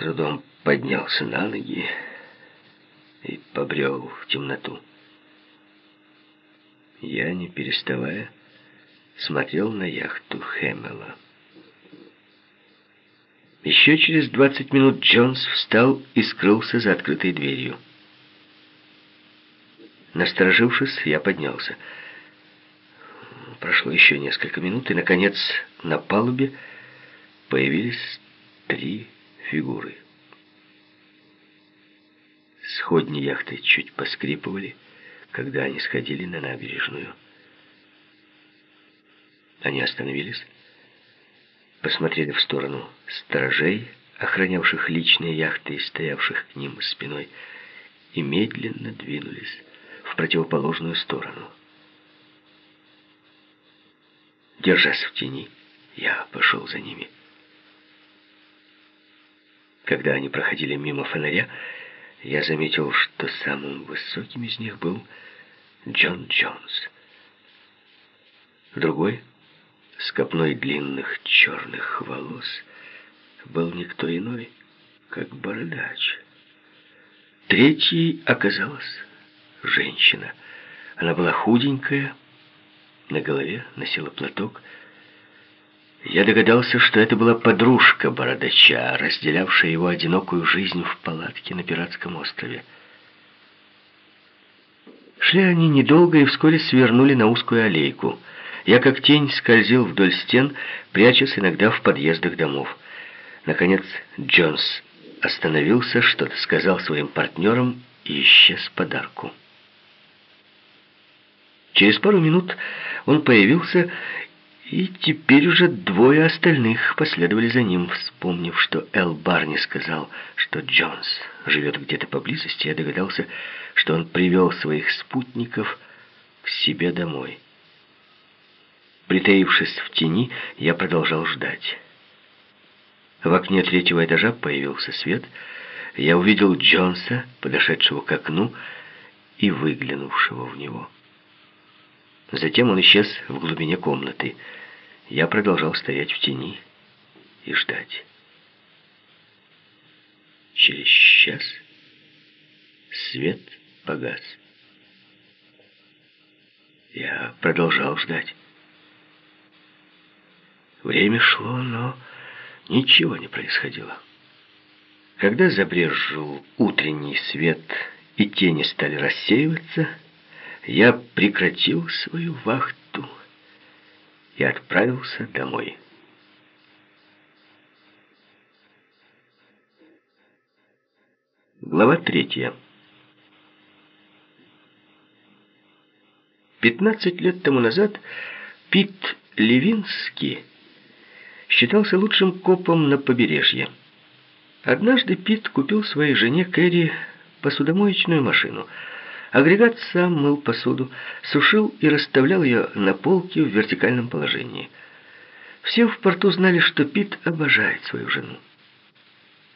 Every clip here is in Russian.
трудом поднялся на ноги и побрел в темноту. Я, не переставая, смотрел на яхту Хэмела. Еще через 20 минут Джонс встал и скрылся за открытой дверью. Насторожившись, я поднялся. Прошло еще несколько минут, и, наконец, на палубе появились три фигуры. Сходни яхты чуть поскрипывали, когда они сходили на набережную. Они остановились, посмотрели в сторону сторожей, охранявших личные яхты и стоявших к ним спиной, и медленно двинулись в противоположную сторону. Держась в тени, я пошел за ними. Когда они проходили мимо фонаря, я заметил, что самым высоким из них был Джон Джонс. Другой, с копной длинных черных волос, был никто иной, как бородач. Третьей оказалась женщина. Она была худенькая, на голове носила платок. Я догадался, что это была подружка бородача, разделявшая его одинокую жизнь в палатке на пиратском острове. Шли они недолго и вскоре свернули на узкую аллейку. Я как тень скользил вдоль стен, прячась иногда в подъездах домов. Наконец Джонс остановился, что-то сказал своим партнерам и исчез подарку. Через пару минут он появился, и теперь уже двое остальных последовали за ним. Вспомнив, что Эл Барни сказал, что Джонс живет где-то поблизости, я догадался, что он привел своих спутников к себе домой. Притаившись в тени, я продолжал ждать. В окне третьего этажа появился свет. Я увидел Джонса, подошедшего к окну и выглянувшего в него. Затем он исчез в глубине комнаты. Я продолжал стоять в тени и ждать. Через час свет погас. Я продолжал ждать. Время шло, но ничего не происходило. Когда забрежил утренний свет и тени стали рассеиваться, я прекратил свою вахту и отправился домой. Глава третья. Пятнадцать лет тому назад Пит Левинский считался лучшим копом на побережье. Однажды Пит купил своей жене Кэрри посудомоечную машину – Агрегат сам мыл посуду, сушил и расставлял ее на полке в вертикальном положении. Все в порту знали, что Пит обожает свою жену.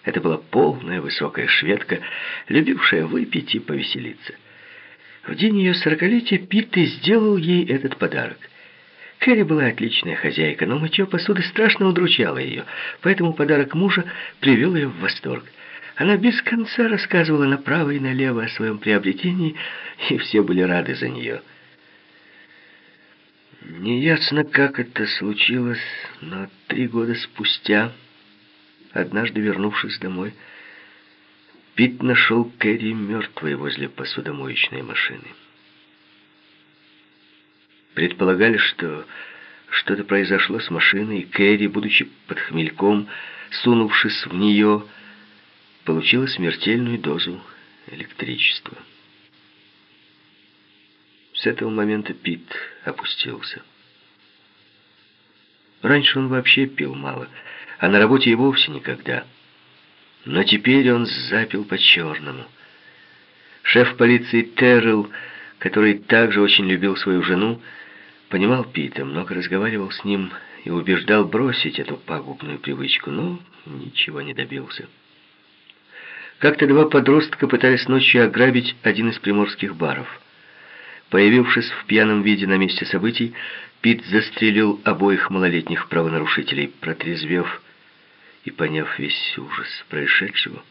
Это была полная высокая шведка, любившая выпить и повеселиться. В день ее сорокалетия Пит и сделал ей этот подарок. Кэрри была отличная хозяйка, но мытье посуды страшно удручало ее, поэтому подарок мужа привел ее в восторг. Она без конца рассказывала направо и налево о своем приобретении, и все были рады за нее. Неясно, как это случилось, но три года спустя, однажды вернувшись домой, Пит нашел Кэрри мертвой возле посудомоечной машины. Предполагали, что что-то произошло с машиной, и Кэрри, будучи под хмельком, сунувшись в нее, получила смертельную дозу электричества. С этого момента Пит опустился. Раньше он вообще пил мало, а на работе и вовсе никогда. Но теперь он запил по-черному. Шеф полиции Террелл, который также очень любил свою жену, понимал Пита, много разговаривал с ним и убеждал бросить эту пагубную привычку, но ничего не добился. Как-то два подростка пытались ночью ограбить один из приморских баров. Появившись в пьяном виде на месте событий, Пит застрелил обоих малолетних правонарушителей. Протрезвев и поняв весь ужас происшедшего,